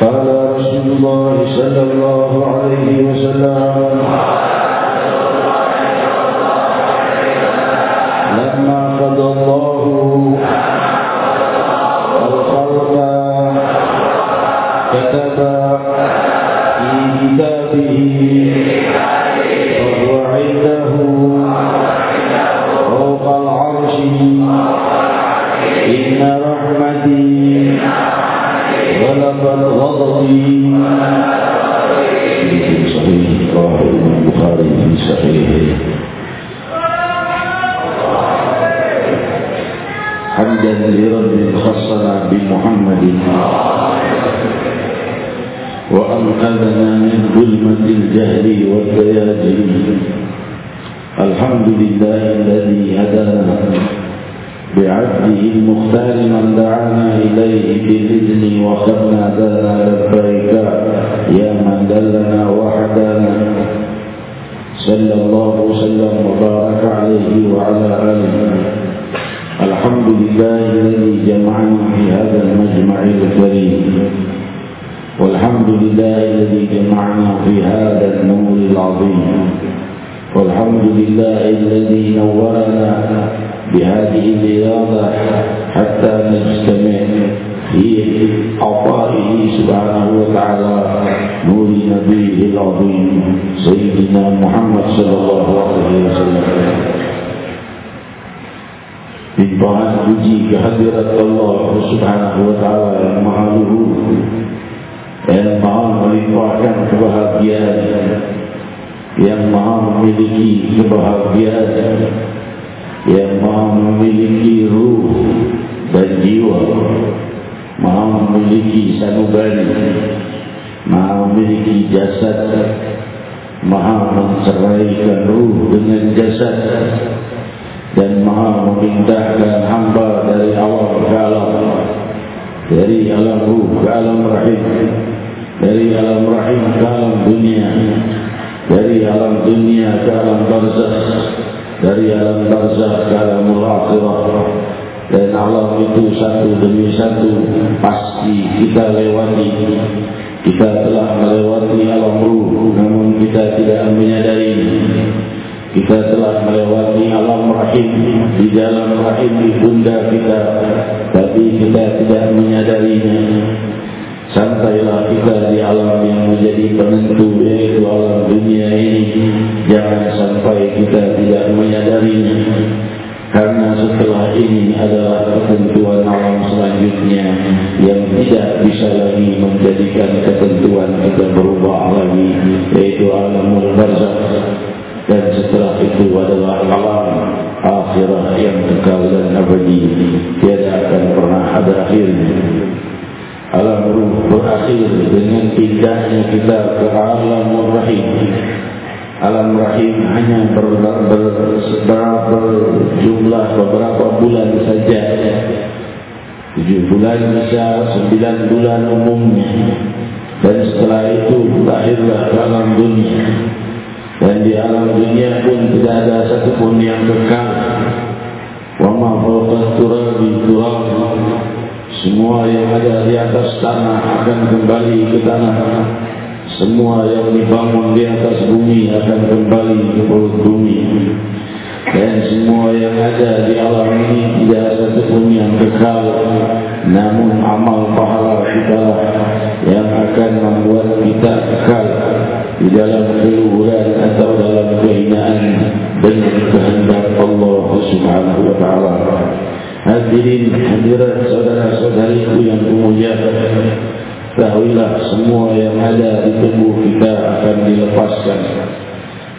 قال رسول الله صلى الله عليه وسلم لرب خصنا بمحمد. وأنقذنا من ظلمة الجهل والدياجين الحمد لله الذي هدانا. بعبده المختار من دعانا إليه بالإذن وخدنا دانا لبيك يا من دلنا وحدانا صلى الله وسلم وبارك عليه وعلى آله. الحمد لله الذي جمعنا في هذا المجمع الكريم. والحمد لله الذي جمعنا في هذا النور العظيم. والحمد لله الذي نورنا بهذه الرياضة حتى نجتمع في عطائه سبحانه وتعالى نور نبيه العظيم سيدنا محمد صلى الله عليه وسلم. Limpahan puji kehadirat Allah subhanahu wa ta'ala yang maha luhur Yang maha melimpahkan kebahagiaan Yang maha memiliki kebahagiaan Yang maha memiliki ruh dan jiwa Maha memiliki sanubari Maha memiliki jasad Maha menceraikan ruh dengan jasad dan maha memindahkan hamba dari awal ke alam. Dari alam ruh ke alam rahim. Dari alam rahim ke alam dunia. Dari alam dunia ke alam barzah dari alam barzah ke alam akhirah. Dan alam itu satu demi satu pasti kita lewati. Kita telah melewati alam ruh namun kita tidak menyadari kita telah melewati alam rahim. Di dalam rahim ibunda kita. Tapi kita tidak menyadarinya. Sampailah kita di alam yang menjadi penentu yaitu alam dunia ini. Jangan sampai kita tidak menyadarinya. Karena setelah ini adalah ketentuan alam selanjutnya yang tidak bisa lagi menjadikan ketentuan kita berubah lagi yaitu alam barzakh dan setelah itu adalah alam akhirah yang kekal dan abadi. Tiada akan pernah ada akhirnya alam ruh berakhir dengan pindahnya kita ke alam rahim. Alam rahim hanya ber, ber, ber, berjumlah beberapa bulan saja. Tujuh bulan bisa sembilan bulan umumnya. Dan setelah itu lahirlah alam dunia dan di alam dunia pun tidak ada satu pun yang kekal. Wa ma fawqa turabi turab semua yang ada di atas tanah akan kembali ke tanah. Semua yang dibangun di atas bumi akan kembali ke perut bumi. Dan semua yang ada di alam ini tidak satu pun yang kekal. Namun amal pahala kita yang akan membuat kita kekal di dalam keluhuran atau dalam kehinaan dengan kehendak Allah Subhanahu wa taala. Hadirin hadirat saudara-saudariku yang dimuliakan, ketahuilah semua yang ada di tubuh kita akan dilepaskan.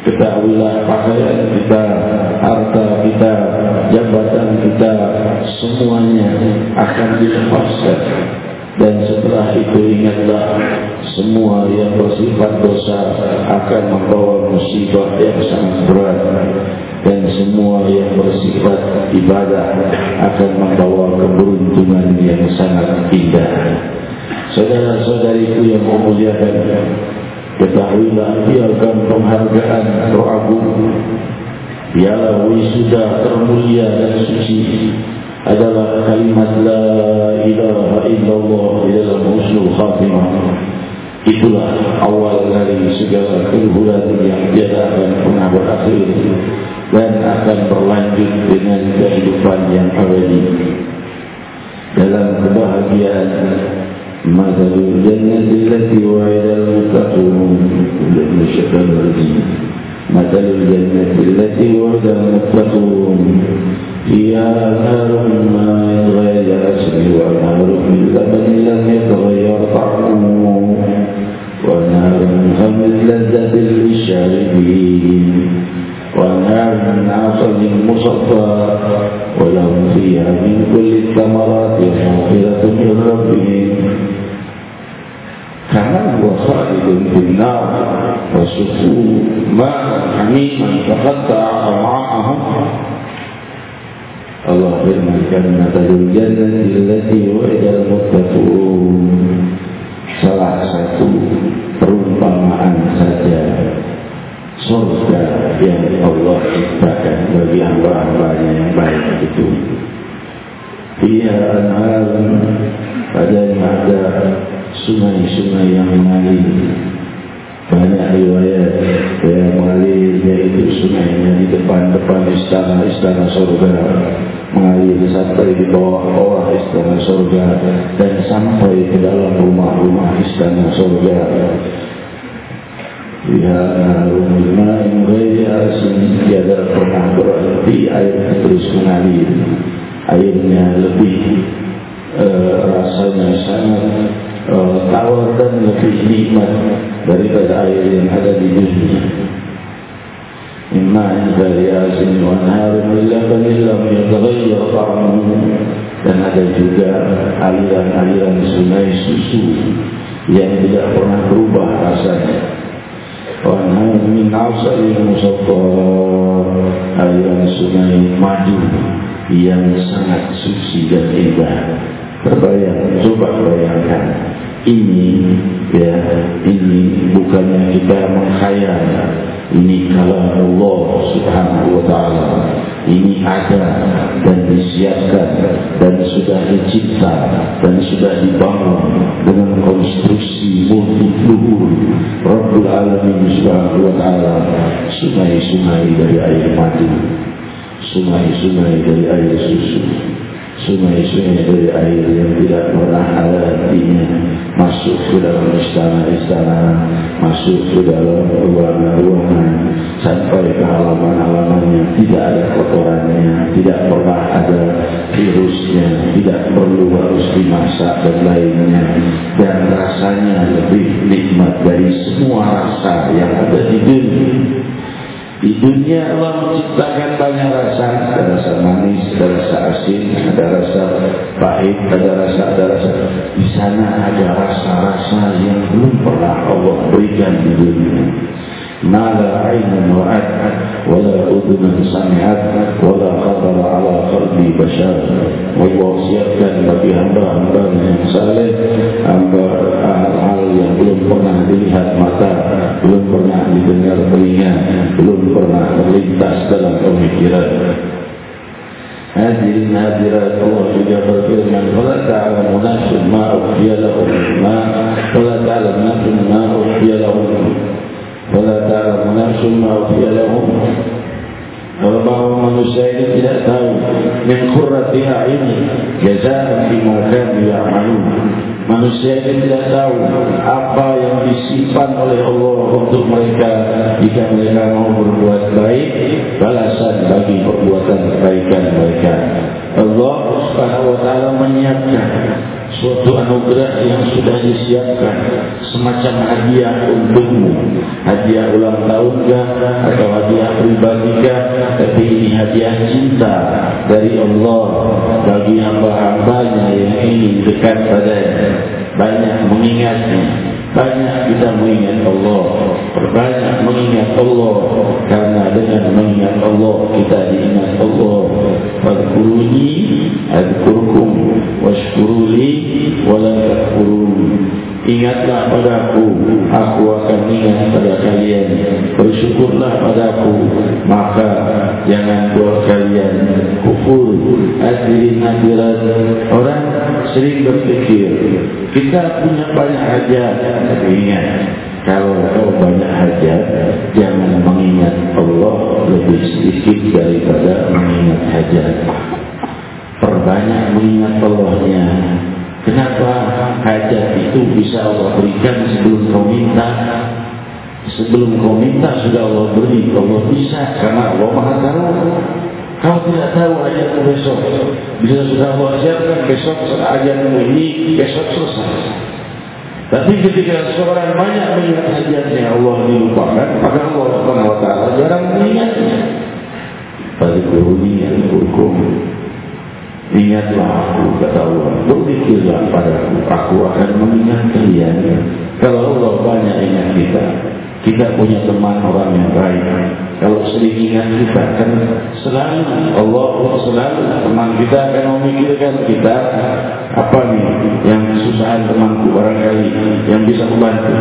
Ketahuilah pakaian kita, harta kita, jabatan kita, semuanya akan dilepaskan. Dan setelah itu ingatlah semua yang bersifat dosa akan membawa musibah yang sangat berat. Dan semua yang bersifat ibadah akan membawa keberuntungan yang sangat indah. Saudara-saudariku yang memuliakan, ketahuilah biarkan penghargaan teragung, biarlah wisuda termulia dan suci adalah kalimat la ilaha illallah di dalam usul khatimah Itulah awal dari segala keluhuran yang tiada akan pernah berakhir dan akan berlanjut dengan kehidupan yang abadi. Dalam kebahagiaan Masalul jannati lati wa'idal mutaqun Lebih syaitan rajim Masalul jannati lati wa'idal mutaqun Ia narum ma'in ghayra asli wa min laban lam yatghayyar ta'amu ونار هم اللذة للشاربين ونار عسل مصفى ولهم فيها من كل الثمرات مغفرة من ربهم كما هو خالد في النار وسقوا ماء حميما فقطع أمعاءهم الله فرمان مثل الجنة التي وعد المتقون salah satu perumpamaan saja surga yang Allah ciptakan bagi hamba-hambanya yang baik itu. Ia anhar padanya ada sungai-sungai yang mengalir. Banyak riwayat yang mengalir yaitu sungai di depan-depan istana-istana surga mengalir sampai di bawah-bawah istana surga dan sampai ke dalam rumah-rumah istana surga. Ya raya sini tiada pernah berhenti air terus mengalir. Airnya lebih uh, rasanya sangat uh, tawar dan lebih nikmat daripada air yang ada di dunia. إما عند رياض ونهار من لبن لم يتغير طعمه dan ada juga aliran-aliran sungai susu yang tidak pernah berubah rasanya. Wanhar min asal musaffa aliran sungai madu yang sangat suci dan indah. Terbayang, coba bayangkan ini ya ini bukannya kita menghayal ini kalam Allah subhanahu wa ta'ala. Ini ada dan disiapkan dan sudah dicipta dan sudah dibangun dengan konstruksi multi-luhur Rabbul Alamin subhanahu wa ta'ala. Sungai-sungai dari air mati. Sungai-sungai dari air susu sungai-sungai dari air yang tidak pernah ada artinya masuk ke dalam istana-istana masuk ke dalam ruangan-ruangan sampai ke halaman-halaman tidak ada kotorannya tidak pernah ada virusnya tidak perlu harus dimasak dan lainnya dan rasanya lebih nikmat dari semua rasa yang ada di dunia di dunia Allah menciptakan banyak rasa Ada rasa manis, ada rasa asin Ada rasa pahit, ada rasa, ada rasa Di sana ada rasa-rasa yang belum pernah Allah berikan di dunia ما لا عين رأت ولا أذن سمعت ولا خطر على قلب بشر Allah siapkan bagi hamba-hamba yang saleh hamba hal-hal yang belum pernah dilihat mata, belum pernah didengar telinga, belum pernah melintas dalam pemikiran. Hadirin hadirat Allah juga berfirman Fala ta'ala munasib ma'ufiya lahum ma Fala ta'ala munasib ma'ufiya lahum Fala ta'ala munasib ma'ufiya lahum Orang-orang manusia ini tidak tahu Min kurrati a'ini Jazaan bima kami ya'malu Manusia ini tidak tahu Apa yang disimpan oleh Allah Untuk mereka Jika mereka mau berbuat baik Balasan bagi perbuatan kebaikan mereka. Allah subhanahu wa ta'ala menyiapkan suatu anugerah yang sudah disiapkan semacam hadiah untukmu. Hadiah ulang tahun atau hadiah pribadi tapi ini hadiah cinta dari Allah bagi hamba-hambanya yang ingin dekat pada banyak mengingatnya banyak kita mengingat Allah. Banyak mengingat Allah. Karena dengan mengingat Allah Kita diingat Allah. Fadkuruni Adkurkum Washkuruli Walakkurun Ingatlah padaku Aku akan ingat pada kalian Bersyukurlah padaku Maka Jangan buat kalian Kufur Hadirin hadirat Orang sering berpikir Kita punya banyak hajat, tapi ingat, kalau kau banyak hajat, jangan mengingat Allah lebih sedikit daripada mengingat hajat. Perbanyak mengingat Allahnya. Kenapa hajat itu bisa Allah berikan sebelum kau minta? Sebelum kau minta sudah Allah beri, Allah bisa karena Allah maha tahu. Kau tidak tahu ayatmu besok. Bila sudah Allah siapkan besok ayatmu ini besok selesai. Tapi ketika seorang banyak mengingat hajatnya Allah dilupakan, maka Allah Subhanahu wa taala jarang mengingatnya. Pada kuruni yang hukum Ingatlah aku kata Allah Berpikirlah padaku Aku akan mengingat kalian Kalau Allah banyak ingat kita Kita punya teman orang yang baik. Kalau sering ingat kita kan Selalu Allah selalu teman kita akan memikirkan kita. Apa nih yang kesusahan temanku barangkali yang bisa membantu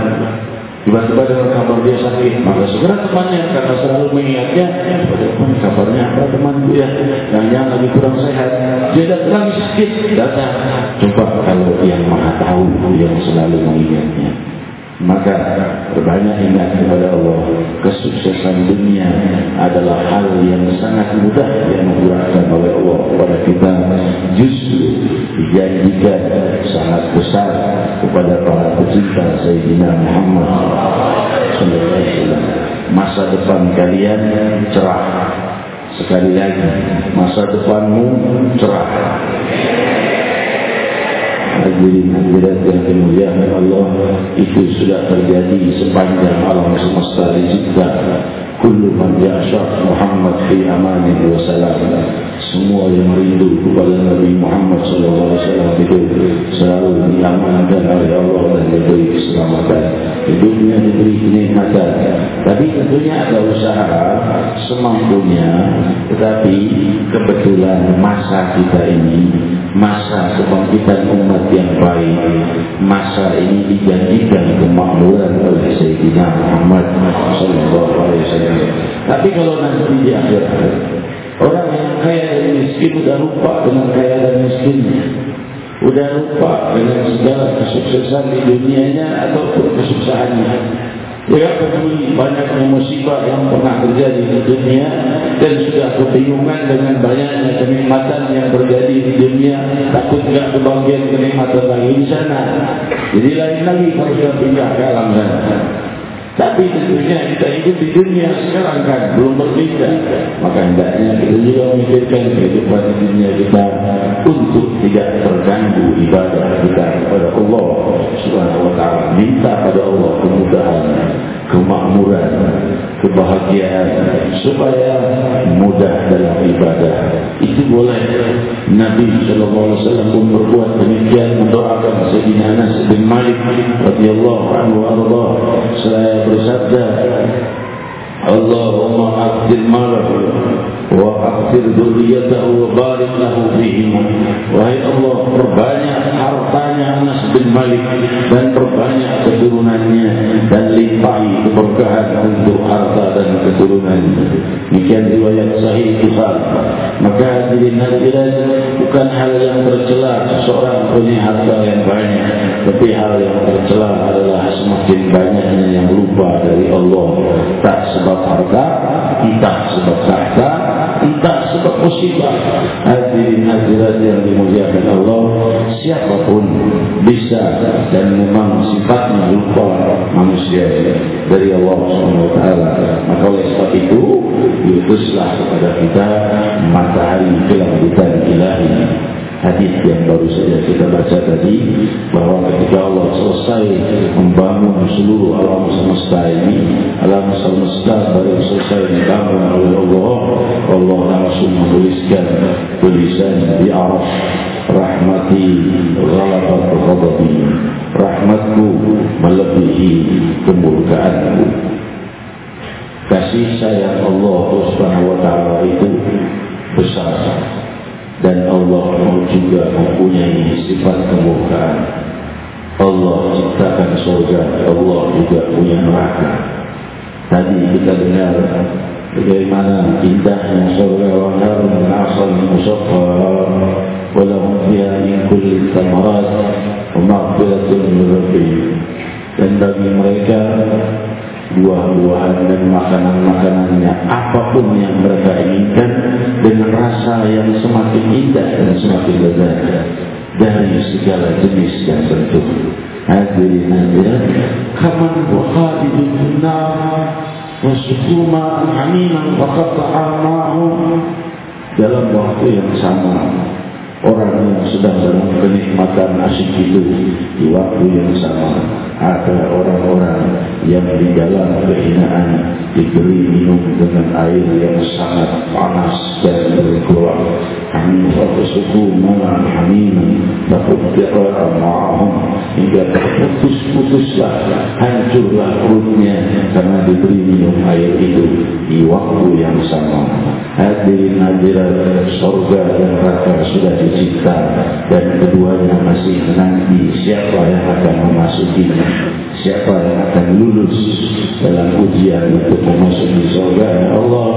tiba-tiba dengan kabar dia sakit. Maka segera temannya karena selalu mengingatnya bagaimana kabarnya apa temanku ya yang yang lagi kurang sehat dia datang sakit. Datang. Coba kalau yang maha tahu yang selalu mengingatnya maka berbanyak ingat kepada Allah kesuksesan dunia adalah hal yang sangat mudah yang mengurangkan oleh Allah kepada kita. Justru dijanjikan sangat besar kepada para pecinta Sayyidina Muhammad masa depan kalian cerah. Sekali lagi masa depanmu cerah hadirin hadirat yang dimuliakan Allah itu sudah terjadi sepanjang alam semesta juga kullu man ya'shaq Muhammad fi amani wa salam semua yang merindu kepada Nabi Muhammad wasallam itu selalu diamankan oleh Allah dan diberi keselamatan. Hidupnya diberi kenikmatan. Tapi tentunya ada usaha semampunya tetapi kebetulan masa kita ini masa kebangkitan umat yang baik masa ini dijanjikan kemakmuran oleh Sayyidina Muhammad wasallam. Tapi kalau nanti di akhirat orang yang kaya dan miskin sudah lupa dengan kaya dan miskinnya sudah lupa dengan segala kesuksesan di dunianya ataupun kesuksesannya dia peduli banyaknya musibah yang pernah terjadi di dunia dan sudah kebingungan dengan banyaknya kenikmatan yang terjadi di dunia takut tidak kebahagiaan kenikmatan lagi di sana. Jadi lain lagi kalau sudah pindah ke alam sana. Tapi tentunya kita hidup di dunia sekarang kan belum berbeda. Maka hendaknya kita juga memikirkan kehidupan dunia kita untuk tidak terganggu ibadah kita kepada Allah Subhanahu Wa Taala. Minta pada Allah kemudahan, kemakmuran, kebahagiaan supaya mudah dalam ibadah. Itu boleh. Nabi Wasallam pun berbuat demikian mendoakan Sayyidina Anas bin Malik radhiyallahu anhu arda saya bersabda Allahumma aqdir malahu wa aqdir dzurriyyatahu wa barik lahu fihi wahai Allah perbanyak hartanya Anas bin Malik dan perbanyak keturunannya dan limpahi keberkahan untuk harta dan keturunannya demikian riwayat sahih Bukhari. Maka hadirin hadirat bukan hal yang tercela seseorang punya harta yang banyak tapi hal yang tercela adalah semakin banyaknya yang lupa dari Allah. Tak sebab harta, entah sebab tahta, entah sebab musibah. Hadirin hadirat yang dimuliakan Allah, siapapun bisa dan memang sifatnya lupa manusia dari Allah SWT. Maka oleh sebab itu, diutuslah kepada kita matahari kelanjutan ilahi hadis yang baru saja kita baca tadi bahawa ketika Allah selesai membangun seluruh alam semesta ini alam semesta baru selesai dibangun oleh Allah Allah langsung menuliskan tulisan di araf rahmati ghalabat ghadabi rahmatku melebihi kemurkaanku. Kasih sayang Allah subhanahu wa ta'ala itu besar dan Allah juga mempunyai sifat kemurkaan. Allah ciptakan surga, Allah juga punya neraka. Tadi kita dengar bagaimana indahnya surga wa narun asal musaffa wa lahum fiha min kulli thamarat Umafiratun Rabbi Dan bagi mereka Buah-buahan dan makanan-makanannya. Apapun yang mereka inginkan Dengan rasa yang semakin indah dan semakin lezat Dari segala jenis dan bentuk Hadirin hadirat Kaman bukhadidun nar Wasukuma hamiman Waqata'amahum Dalam waktu yang sama Orang yang sedang dalam kenikmatan asyik itu Di waktu yang sama. Ada orang-orang yang di dalam kehinaan Diberi minum dengan air yang sangat panas dan bergolak. Kami waktu suku malam hamim Takut tiara ma'ahum. Hingga terputus-putuslah Hancurlah perutnya Karena diberi minum air itu Di waktu yang sama. Hadirin hadirat surga dan neraka sudah dicipta. Dan keduanya masih menanti siapa yang akan memasuki. Siapa yang akan lulus dalam ujian untuk memasuki surga. Ya Allah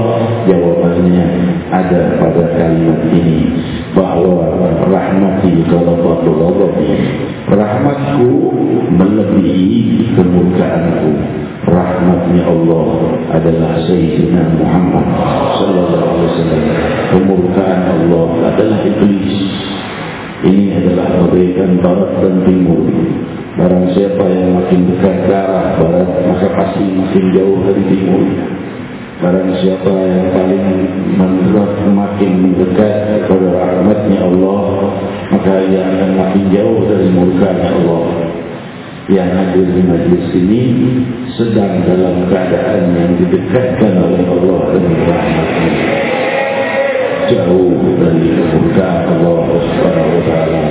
jawabannya ada pada kalimat ini. Bahawa rahmati kalau rahmatku melebihi kemurkaanku rahmatnya Allah adalah Sayyidina Muhammad sallallahu alaihi wasallam. Kemurkaan Allah adalah iblis. Ini adalah kebaikan barat dan timur. Barang siapa yang makin dekat ke arah barat, maka pasti makin jauh dari timur. Barang siapa yang paling mendekat makin mendekat kepada rahmatnya Allah, maka ia akan makin jauh dari murkanya Allah yang hadir di majlis ini sedang dalam keadaan yang didekatkan oleh Allah dengan rahmatnya. Jauh dari kemurkaan Allah subhanahu wa ta'ala.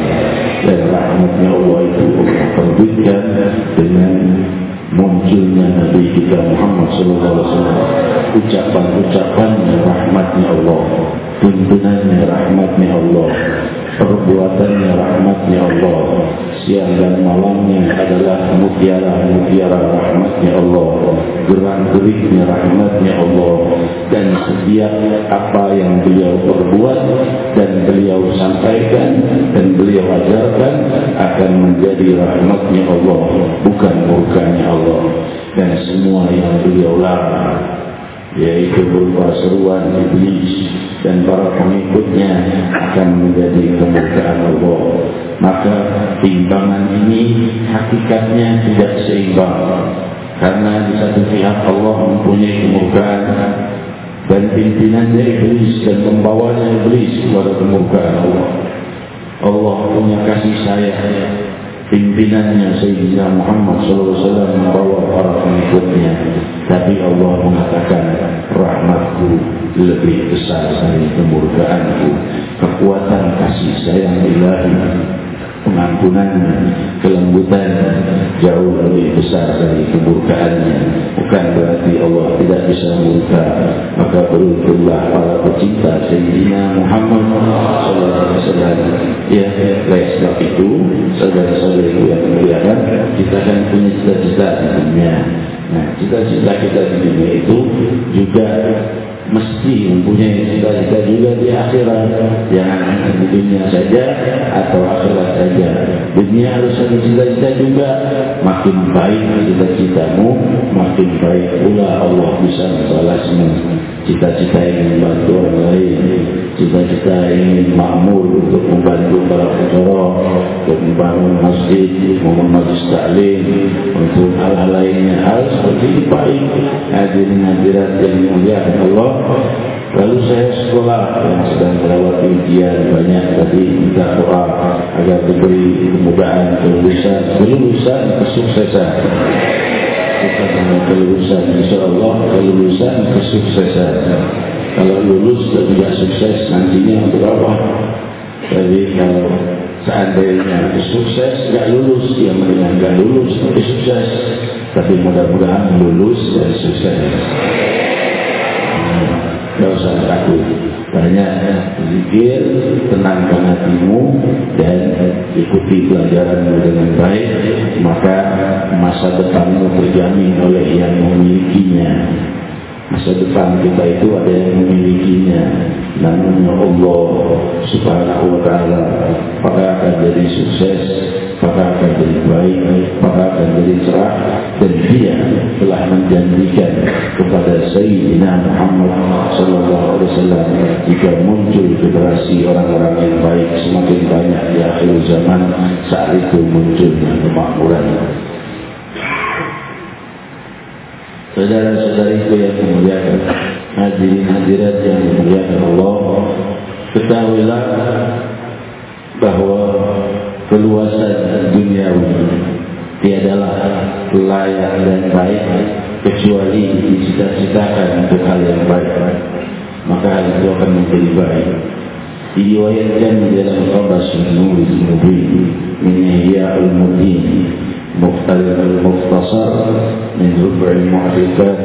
Dan rahmatnya Allah itu terbitkan dengan munculnya Nabi kita Muhammad sallallahu alaihi wasallam. Ucapan-ucapan rahmatnya Allah tuntunannya rahmatnya Allah perbuatannya rahmatnya Allah. Siang dan malamnya adalah mutiara-mutiara rahmatnya Allah. Gerak-geriknya rahmatnya Allah. Dan setiap apa yang beliau perbuat dan beliau sampaikan dan beliau ajarkan akan menjadi rahmatnya Allah bukan murkanya Allah. Dan semua yang beliau larang yaitu berupa seruan iblis dan para pengikutnya akan menjadi kemurkaan Allah. Maka timbangan ini hakikatnya tidak seimbang. Karena di satu pihak Allah mempunyai kemurkaan dan pimpinannya iblis dan membawanya iblis kepada kemurkaan Allah. Allah punya kasih sayang pimpinannya Sayyidina Muhammad SAW membawa para pengikutnya. Tapi Allah mengatakan rahmatku lebih besar dari kemurkaanku. Kekuatan kasih sayang ilahi pengampunan kelembutan jauh lebih besar dari kemurkaannya. Bukan berarti Allah tidak bisa murka maka beruntunglah para pecinta Sayyidina Muhammad SAW ya baik sebab itu saudara-saudara yang memuliakan kita akan punya cita-cita di dunia. Nah cita-cita kita di dunia itu juga mesti mempunyai cita-cita juga di akhirat. Jangan hanya di dunia saja atau akhirat saja. Dunia harus ada cita-cita juga. Makin baik cita-citamu makin baik pula Allah bisa membalasmu. Cita-cita ingin membantu orang lain cita-cita ingin makmur untuk membantu para penjara untuk membangun masjid membangun majlis taklim untuk hal-hal lainnya hal seperti ini baik hadirin hadirat yang dimuliakan Allah Lalu saya sekolah yang sedang melewati ujian banyak tadi minta doa agar diberi kemudahan kelulusan, kelulusan kesuksesan. Bukan hanya kelulusan, insya Allah kelulusan kesuksesan. Kalau lulus dan tidak sukses nantinya untuk apa? Jadi kalau seandainya sukses tidak lulus, yang mendingan tidak lulus tapi sukses. Tapi mudah-mudahan lulus dan sukses. Tidak usah takut Banyak zikir Tenangkan hatimu Dan ikuti pelajaranmu dengan baik Maka masa depanmu terjamin oleh yang memilikinya Masa depan kita itu ada yang memilikinya. Namanya Allah Subhanahu wa ta'ala Maka akan jadi sukses? Maka akan jadi baik, maka akan jadi cerah? Dan dia telah menjanjikan kepada Sayyidina Muhammad sallallahu alaihi wasallam jika muncul generasi orang-orang yang baik semakin banyak di akhir zaman saat itu munculnya kemakmuran Saudara-saudariku yang memuliakan hadirin hadirat yang dimuliakan Allah ketahuilah bahawa keluasan dunia ini tiadalah layak dan baik kecuali dicita-citakan untuk hal yang baik. Maka hal itu akan menjadi baik. Diriwayatkan di dalam Qabas Nuri Mubin min Ihya al-Mudin Muqtasar min Rub'i Mu'rifat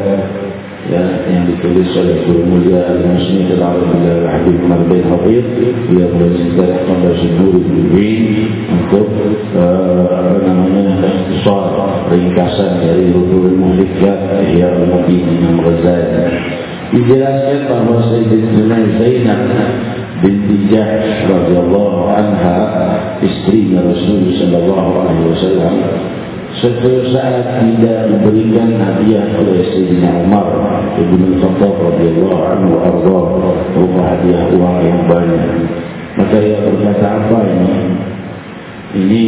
ya, yang ditulis oleh Guru Mulia Al-Musni Al-Arabiyah Al-Habib Umar bin Habib dia bercerita tentang Nur Bin untuk uh, apa namanya soal ringkasan dari Rukul Muhlikat yang mungkin yang Ghazali dijelaskan bahawa Sayyidina Zainab binti Jahsh radhiyallahu anha istri Rasul sallallahu alaihi wasallam Suatu saat tidak diberikan hadiah oleh Sayyidina Umar Ibn Khattab radhiyallahu anhu arda berupa hadiah uang yang banyak. Maka ia berkata apa ini? Ini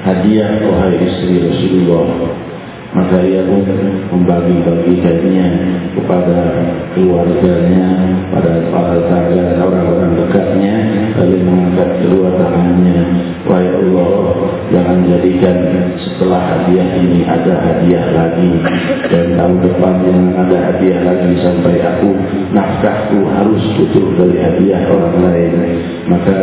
hadiah wahai istri Rasulullah maka ia pun membagi-bagikannya kepada keluarganya, pada para sahabat orang-orang Allah, jangan jadikan setelah hadiah ini ada hadiah lagi dan tahun depan jangan ada hadiah lagi sampai aku nafkahku harus putus dari hadiah orang lain. Maka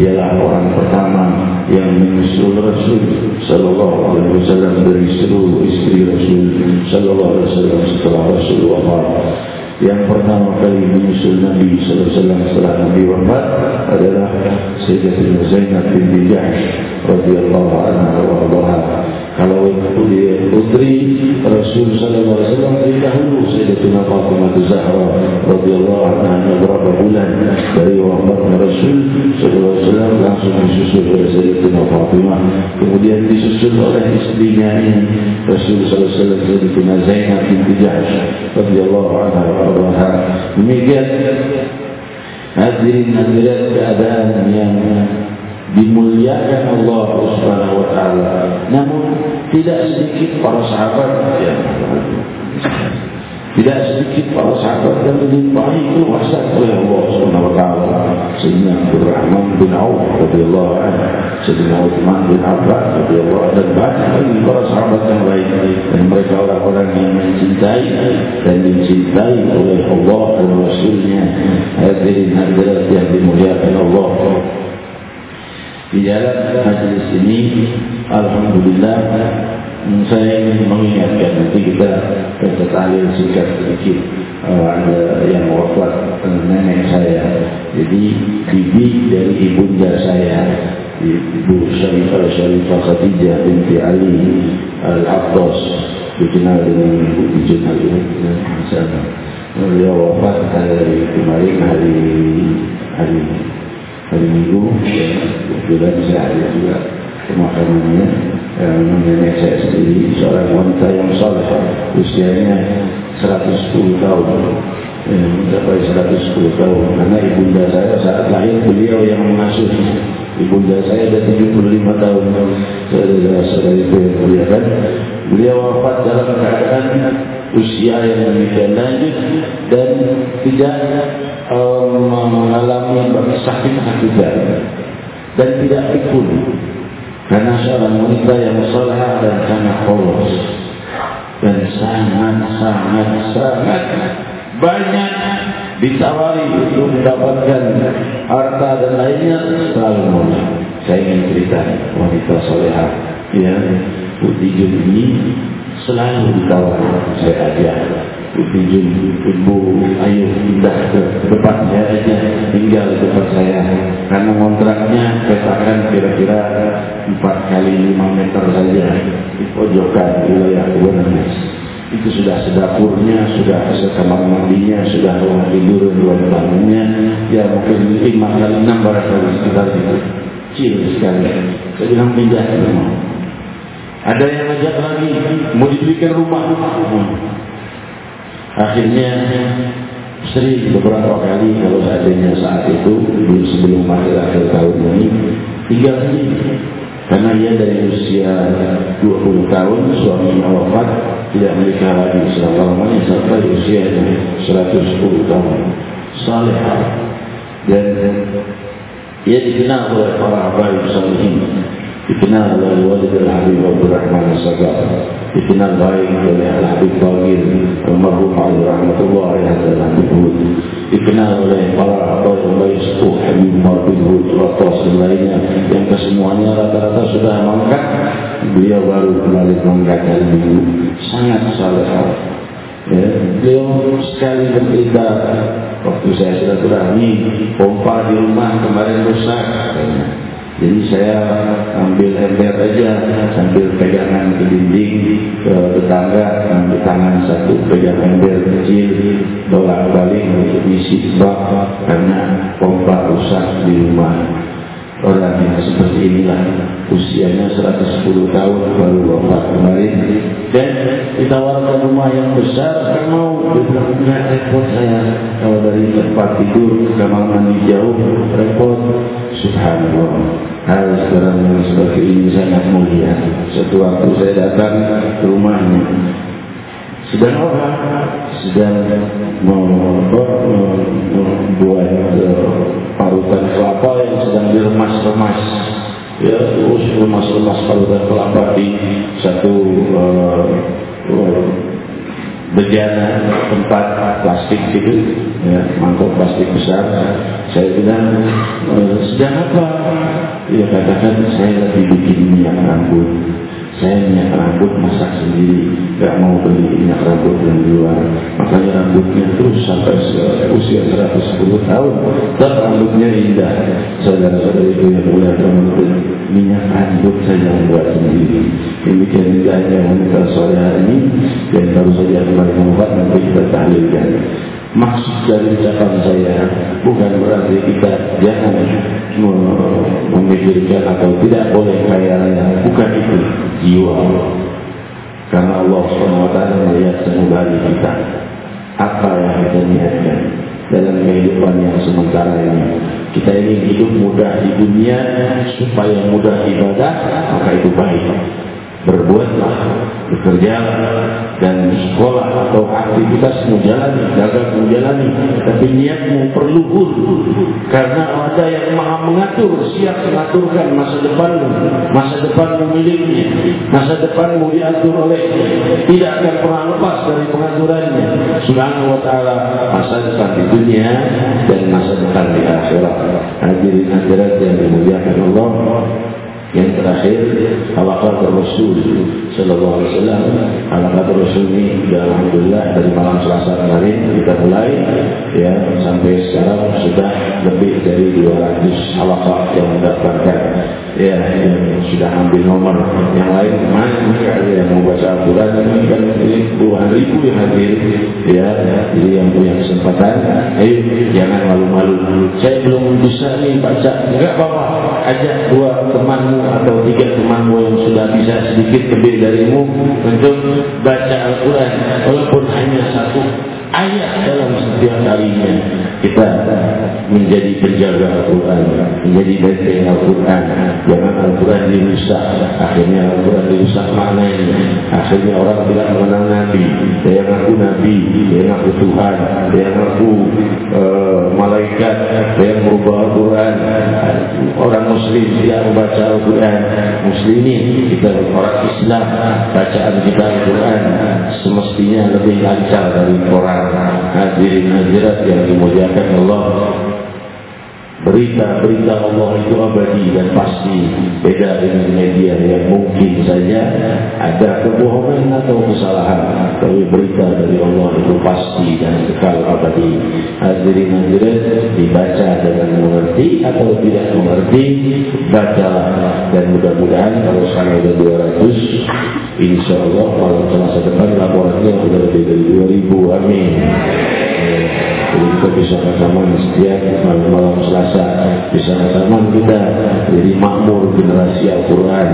ialah orang pertama yang menyusul Rasul Sallallahu Alaihi Wasallam dari seluruh istri Rasul Sallallahu Alaihi Wasallam setelah Rasul wafat. Yang pertama kali menyusul Nabi Wasallam setelah Nabi wafat adalah Sayyidatina Zainab bin Jahsh radhiyallahu anha wa radhaha kalau dia putri Rasul sallallahu alaihi wasallam dari dahulu Sayyidatina Fatimah Zahra radhiyallahu anha beberapa bulan dari wafat Rasul wasallam langsung disusul oleh Sayyidatina Fatimah. Kemudian disusul oleh istrinya Rasul alaihi wasallam Sayyidatina Zainab binti Jahsh radhiyallahu anha wa demikian hadirin hadirat keadaan yang dimuliakan Allah Subhanahu wa taala. Namun tidak sedikit para sahabat yang tidak sedikit para sahabat yang dilimpahi kuasa oleh Allah Subhanahu wa taala. Sayyidina Abdul Rahman bin Auf radhiyallahu anhu, Sayyidina Uthman bin Affan radhiyallahu anhu dan banyak lagi para sahabat yang lain dan mereka orang-orang yang mencintai dan dicintai oleh Allah dan Rasulnya. Hadirin hadirat yang dimuliakan Allah di dalam majlis ini Alhamdulillah saya ingin mengingatkan nanti kita kita tahlil singkat sedikit uh, ada yang wafat nenek saya. Jadi bibi dari ibunda saya ibu Syarifah Syarifah Khadijah binti Ali Al-Abbas dikenal dengan ibu dengan sana. Beliau wafat hari kemarin hari hari hari minggu ya, kebetulan saya ada juga pemakamannya yang nenek saya sendiri seorang wanita yang soleh usianya 110 tahun. Ya, mencapai 110 tahun. Karena ibunda saya saat lahir beliau yang mengasuh. Ibunda saya ada 75 tahun. Saudara-saudara itu yang kan? Beliau wafat dalam keadaan usia yang demikian lanjut dan tidak um, mengalami sakit akibat dan tidak pikul karena seorang wanita yang soleh dan sangat polos dan sangat sangat sangat banyak ditawari untuk mendapatkan harta dan lainnya selalu menolak. Saya ingin cerita wanita soleha ya Putih ini selalu ditawari saya ajak Putih ibu ayo pindah ke depan saya aja tinggal di depan saya karena kontraknya petakan kira-kira 4 kali 5 meter saja di pojokan wilayah Kuala itu sudah sedapurnya, sudah sekamar mandinya, sudah rumah tidur, dua bangunnya, ya mungkin lima kali enam barangkali sekitar itu. kecil sekali. Saya bilang pindah ke rumah. Ada yang ajak lagi, mau diberikan rumah. Akhirnya sering beberapa kali kalau seandainya saat itu sebelum akhir-akhir tahun ini tinggal sendiri karena ia dari usia 20 tahun suaminya wafat tidak menikah lagi selama-lamanya sampai usia 110 tahun. Saleh. Dan ia dikenal oleh para habaib salihin. Dikenal oleh Walid al-Habib Abdul Rahman Sagar dikenal baik oleh Al-Habib Bagir Al-Marhum Ali Rahmatullah Al-Habib dikenal oleh para habaib baik sepuh Habib Marbin Hud Ratos dan lainnya yang kesemuanya rata-rata sudah mangkat. Beliau baru kembali mangkat hari minggu. Sangat saleh. Ya, beliau sekali bercerita waktu saya sudah berani pompa di rumah kemarin rusak jadi saya ambil ember aja sambil pegangan ke dinding ke tetangga ambil tangan satu pegang ember kecil bolak balik untuk isi bak karena pompa rusak di rumah orang yang seperti inilah. Usianya 110 tahun baru wafat kemarin dan ditawarkan rumah yang besar. Kan mau bilang repot saya kalau dari tempat tidur kamar mandi jauh repot Subhanallah. Hal sekarang yang seperti ini sangat mulia. Satu waktu saya datang ke rumahnya Sedang orang Sedang membuat parutan kelapa yang sedang diremas-remas. Ya, terus remas-remas parutan kelapa di satu uh, bejana tempat plastik gitu ya mangkuk plastik besar. Saya bilang sedang apa? Dia katakan saya lagi bikin minyak rambut saya minyak rambut masak sendiri. Gak mau beli minyak rambut yang luar. Makanya rambutnya terus sampai usia 110 tahun. Dan rambutnya indah. Saudara-saudara itu yang mulai rambut minyak rambut saya yang buat sendiri demikian indahnya wanita sore hari ini dan baru saja kembali membuat nanti kita tahlilkan maksud dari ucapan saya bukan berarti kita jangan memikirkan atau tidak boleh kaya raya. Bukan itu jiwa. Karena Allah SWT melihat semua hari kita. Apa yang kita niatkan dalam kehidupan yang sementara ini. Kita ingin hidup mudah di dunia supaya mudah ibadah maka itu baik berbuatlah, bekerja dan sekolah atau aktivitas menjalani, gagal menjalani. Tapi niatmu perlu karena ada yang maha mengatur, siap mengaturkan masa depanmu, masa depanmu miliknya, masa depanmu diatur oleh tidak akan pernah lepas dari pengaturannya. Subhanahu wa taala masa depan di dunia dan masa depan di akhirat. Hadirin hadirat yang dimuliakan Allah. Yang terakhir Halakat Rasul Sallallahu Alaihi Wasallam. Halakat Rasul ini Alhamdulillah dari malam selasa kemarin Kita mulai ya Sampai sekarang sudah lebih dari 200 halakat yang mendapatkan Ya yang sudah ambil nomor Yang lain. Kemana Ada yang mau baca Al-Quran? Ini kan puluhan ribu yang hadir. Ya Jadi yang punya kesempatan. Ayo jangan malu-malu. Saya belum bisa nih baca. Enggak apa-apa. Ajak dua temanmu atau tiga temanmu yang sudah bisa sedikit lebih darimu untuk baca Al-Quran. Walaupun hanya satu ayat dalam setiap harinya. Kita menjadi penjaga Al-Quran menjadi benteng Al-Quran. Jangan Al-Quran dirusak akhirnya Al-Quran dirusak maknanya. Akhirnya orang tidak mengenal Nabi dia ngaku Nabi dia ngaku Tuhan dia ngaku uh, malaikat dia merubah Al-Quran. Orang Muslim tidak membaca Al-Quran. Muslimin kita orang Islam bacaan kita Al-Quran lebih lancar dari orang hadirin hadirat yang dimuliakan Allah berita-berita Allah itu abadi dan pasti beda dengan media yang mungkin saja ada kebohongan atau kesalahan. Tapi berita dari Allah itu pasti dan kekal abadi. Hadirin hadirat dibaca dengan mengerti atau tidak mengerti baca dan mudah-mudahan kalau sekarang ada 200 insya Allah malam selasa depan laporannya sudah lebih dari 2000 amin Kita bisa rekaman setiap malam-malam selasa Bisa rekaman kita Jadi makmur generasi Al-Quran.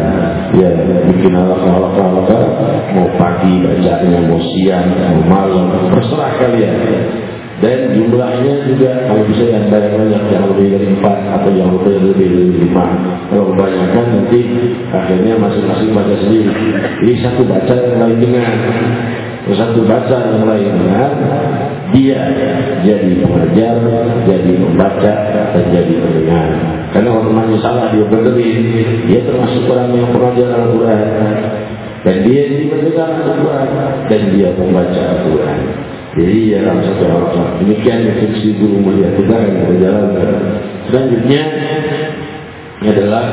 Ya, bikin alaka-alaka Mau pagi bacanya, mau siang, mau malam Terserah kalian. Dan jumlahnya juga kalau bisa yang banyak-banyak yang lebih dari empat atau yang lebih dari lima. Kalau kebanyakan nanti akhirnya masing-masing baca sendiri. Jadi satu baca yang lain dengar satu baca yang lain dengar dia jadi pengajar jadi membaca dan jadi pendengar. Karena orang nanya salah dia benerin dia termasuk orang yang pengajar Al-Quran dan dia jadi pendengar Al-Quran dan dia membaca Al-Quran. Jadi ya dalam satu hal demikian fungsi guru mulia kita yang berjalan. Selanjutnya adalah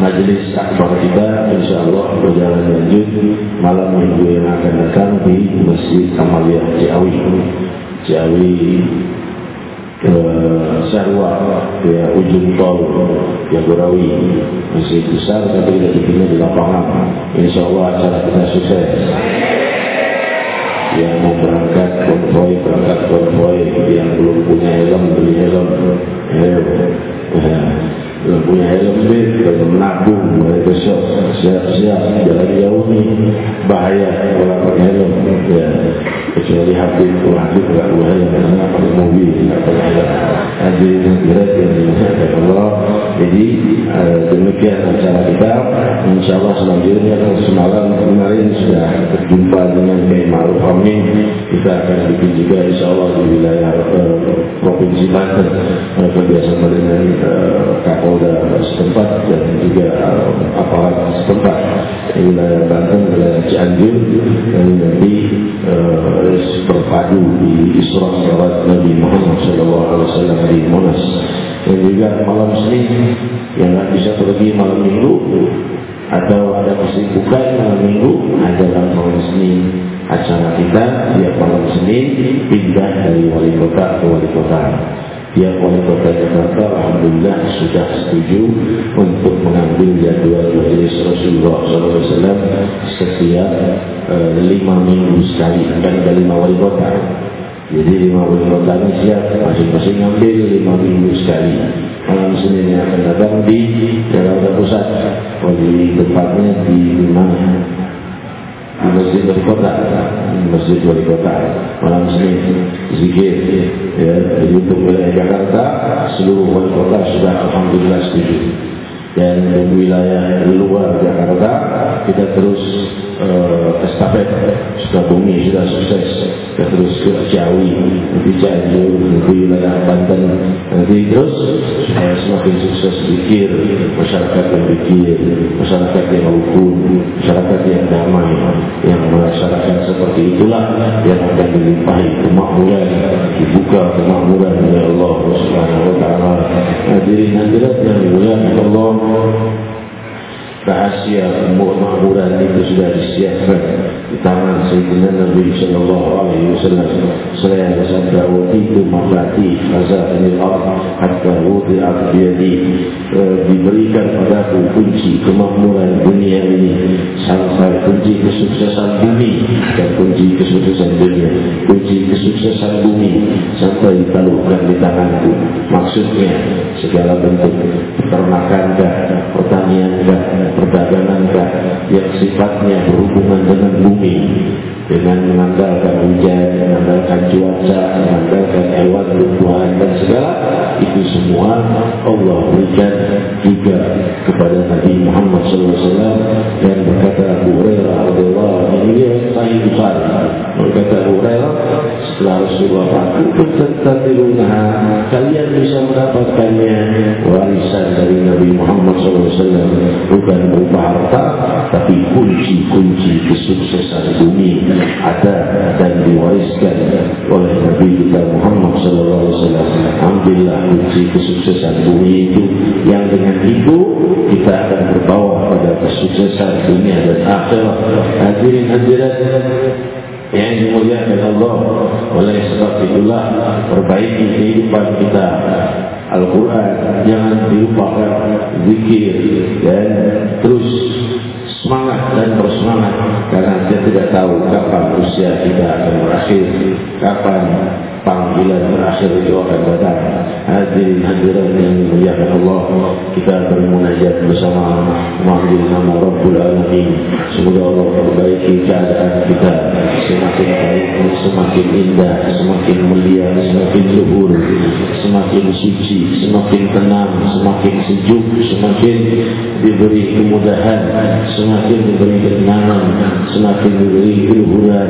majelis akbar kita insya Allah berjalan lanjut malam minggu yang akan datang di Masjid Amalia Ciawi. Ciawi ke Sarwa ke ujung tol Jagorawi. Masih besar tapi kita bikinnya di lapangan. Insya Allah acara kita sukses. Yang mau berangkat konvoy berangkat konvoy. Yang belum punya helm beli helm. Helm belum punya helm bed menabung mulai besok siap-siap jalan jauh nih bahaya kalau pakai helm. Ya kecuali habis kalau habis nggak bahaya karena pakai mobil nggak pakai helm habis berat yang dimaksudkan Allah. Jadi uh, demikian acara kita. Insya Allah selanjutnya semalam kemarin sudah berjumpa dengan Kiai Ma'ruf Amin. Kita akan bikin juga Insya Allah di wilayah uh, Provinsi Banten. Kerjasama dengan uh, Kapolda setempat dan juga aparat setempat di wilayah Banten wilayah Cianjur. Dan nanti uh, berpadu di Isra Salat Nabi Muhammad SAW di Monas. Dan juga malam Senin yang tidak bisa pergi malam Minggu atau ada kesibukan malam Minggu adalah malam Senin acara kita tiap malam Senin pindah dari wali kota ke wali kota tiap wali kota Jakarta Alhamdulillah sudah setuju untuk mengambil jadwal majelis Rasulullah SAW setiap uh, lima minggu sekali. Dan ada lima wali kota. Jadi lima wali kota ini siap masing-masing ambil lima minggu sekali. Malam Senin yang akan datang di Jakarta Pusat. Di tempatnya di mana di Masjid Wali Kota. Di Masjid Wali Kota. Malam Senin zikir ya, untuk wilayah Jakarta seluruh wali kota sudah Alhamdulillah setuju dan wilayah luar Jakarta kita terus uh, estafet. Sukabumi sudah sukses. Kita terus ke Ciawi nanti Cianjur nanti wilayah Banten. Nanti terus supaya semakin sukses pikir masyarakat yang pikir masyarakat yang rukun masyarakat yang damai yang masyarakat seperti itulah yang akan dilimpahi kemakmuran dibuka kemakmuran rahasia kemakmuran itu sudah disiapkan. Di Sayyidina Nabi Sallallahu Alaihi Wasallam. Saya bersabda waktu itu mafati khazan al-ard hatta wudi'at biyadi e, diberikan padaku kunci kemakmuran dunia ini sampai kunci kesuksesan bumi dan kunci kesuksesan dunia kunci kesuksesan bumi sampai ditalukan di tanganku maksudnya segala bentuk peternakan pertanian perdagangan yang sifatnya berhubungan dengan bumi dengan mengandalkan hujan, mengandalkan cuaca, mengandalkan hewan tumbuhan dan segala itu semua Allah berikan juga kepada Nabi Muhammad SAW dan berkata Abu Hurairah Allah ini dia Sahih Bukhari. Berkata Abu Hurairah setelah Rasulullah pun tentatilunha kalian bisa mendapatkannya. Warisan dari Nabi Muhammad SAW bukan berupa harta tapi kunci-kunci kesuksesan ada dan diwariskan oleh Nabi kita Muhammad sallallahu alaihi wasallam. Ambillah kunci kesuksesan bumi itu yang dengan itu kita akan berbawa pada kesuksesan dunia dan akhirat. Hadirin hadirat yang dimuliakan Allah oleh sebab itulah perbaiki kehidupan kita Al-Quran jangan dilupakan zikir dan terus semangat dan bersemangat. Karena kita tidak tahu kapan usia kita akan berakhir, kapan panggilan terakhir itu akan datang. Hadirin hadirat yang dimuliakan Allah, kita akan munajat bersama memanggil nama Rabbul Alamin. Semoga Allah perbaiki keadaan kita semakin baik, semakin indah, semakin mulia, semakin luhur, semakin suci, semakin tenang, semakin sejuk, semakin diberi kemudahan, semakin diberi ketenangan, semakin diberi keluhuran,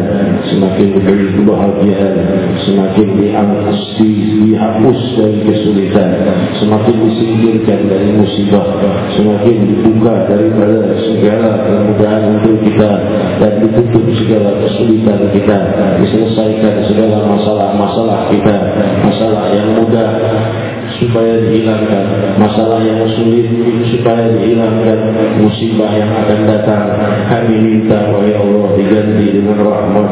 semakin diberi kebahagiaan, semakin dihapus, dihapus dari kesulitan, semakin disingkirkan dari musibah, semakin dibuka daripada segala kemudahan untuk kita. Dan ditutup segala kesulitan kita, diselesaikan segala masalah-masalah kita, masalah yang mudah supaya dihilangkan. Masalah supaya dihilangkan musibah yang akan datang kami minta wahai Allah diganti dengan rahmat.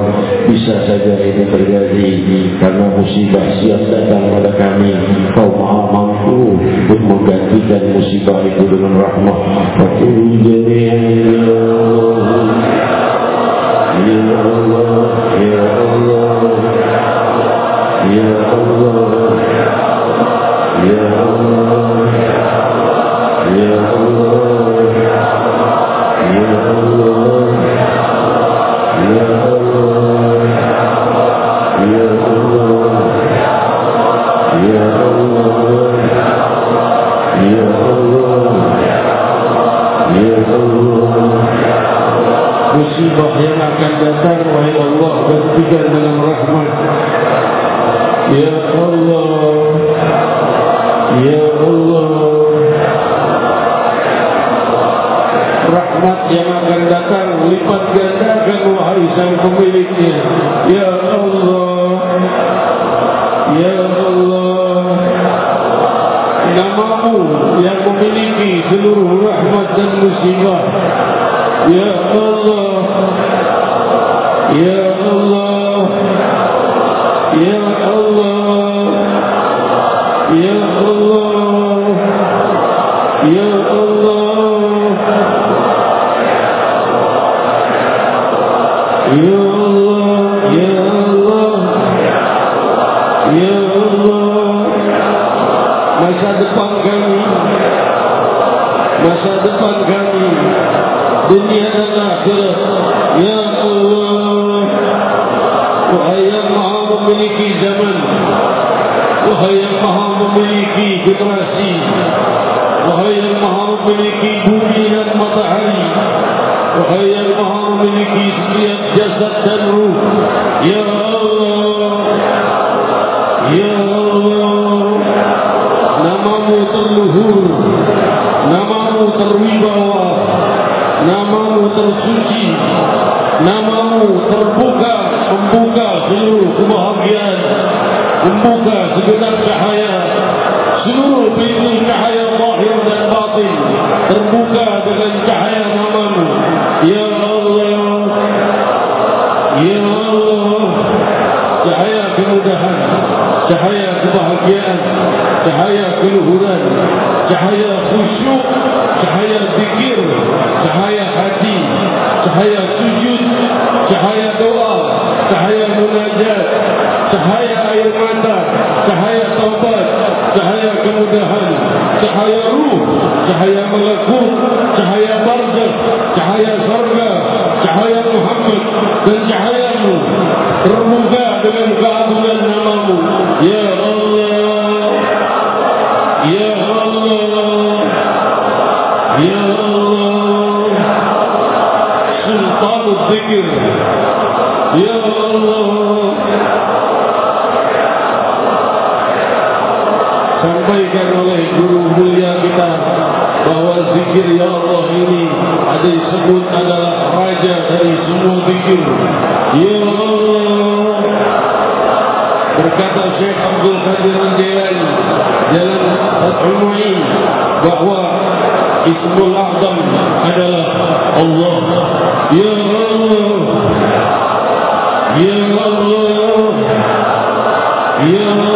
Bisa saja ini terjadi karena musibah siap datang pada kami. Kau maha mampu untuk menggantikan musibah itu dengan rahmat. Aku jadi dan musibah. Ya Allah. Ya Allah. Ya Allah. Ya Allah Ismul A'zam adalah Allah. Ya Allah. Ya Allah. Ya Allah